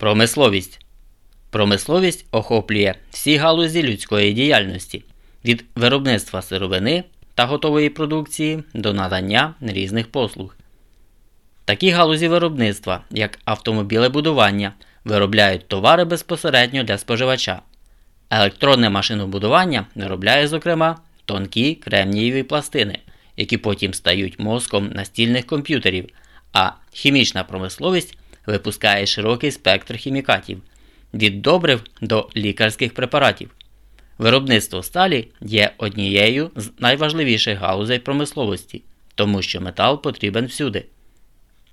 Промисловість. Промисловість охоплює всі галузі людської діяльності від виробництва сировини та готової продукції до надання різних послуг. Такі галузі виробництва, як автомобілебудування, виробляють товари безпосередньо для споживача. Електронне машинобудування виробляє, зокрема, тонкі кремнієві пластини, які потім стають мозком настільних комп'ютерів, а хімічна промисловість випускає широкий спектр хімікатів від добрив до лікарських препаратів. Виробництво сталі є однією з найважливіших галузей промисловості, тому що метал потрібен всюди.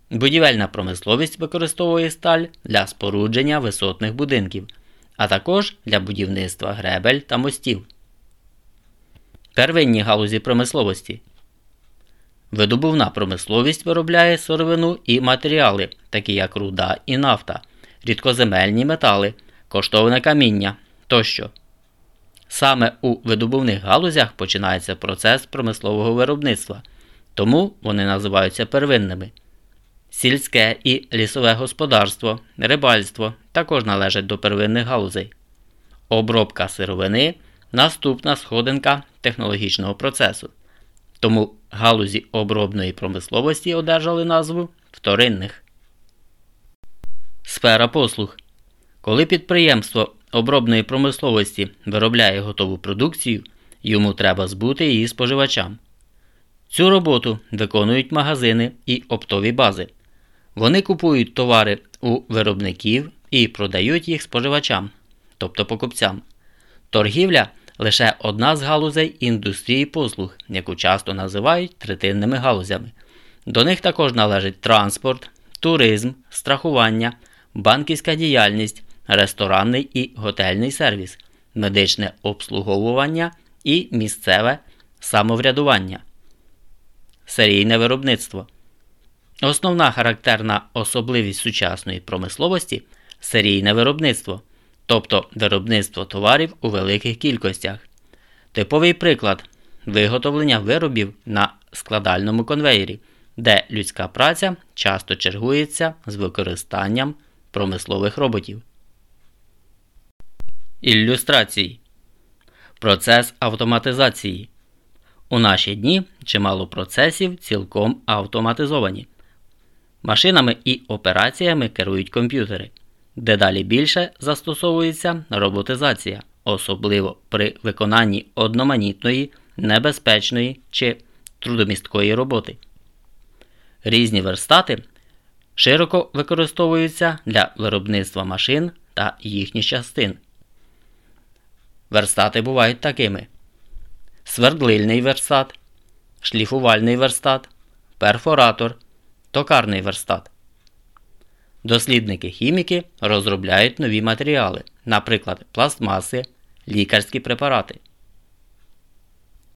Будівельна промисловість використовує сталь для спорудження висотних будинків, а також для будівництва гребель та мостів. Первинні галузі промисловості. Видобувна промисловість виробляє сировину і матеріали, такі як руда і нафта, рідкоземельні метали, коштовне каміння тощо. Саме у видобувних галузях починається процес промислового виробництва, тому вони називаються первинними. Сільське і лісове господарство, рибальство також належать до первинних галузей. Обробка сировини наступна сходинка технологічного процесу. Тому галузі обробної промисловості одержали назву вторинних. Сфера послуг. Коли підприємство обробної промисловості виробляє готову продукцію, йому треба збути її споживачам. Цю роботу виконують магазини і оптові бази. Вони купують товари у виробників і продають їх споживачам, тобто покупцям. Торгівля лише одна з галузей індустрії послуг, яку часто називають третинними галузями. До них також належить транспорт, туризм, страхування, банківська діяльність, ресторанний і готельний сервіс, медичне обслуговування і місцеве самоврядування. Серійне виробництво. Основна характерна особливість сучасної промисловості серійне виробництво, тобто виробництво товарів у великих кількостях. Типовий приклад виготовлення виробів на складальному конвеєрі, де людська праця часто чергується з використанням промислових роботів. Ілюстрації Процес автоматизації. У наші дні чимало процесів цілком автоматизовані. Машинами і операціями керують комп'ютери. Дедалі більше застосовується роботизація, особливо при виконанні одноманітної, небезпечної чи трудомісткої роботи. Різні верстати широко використовуються для виробництва машин та їхніх частин. Верстати бувають такими: свердлильний верстат, шліфувальний верстат, перфоратор, токарний верстат. Дослідники-хіміки розробляють нові матеріали, наприклад, пластмаси, лікарські препарати.